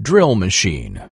drill machine.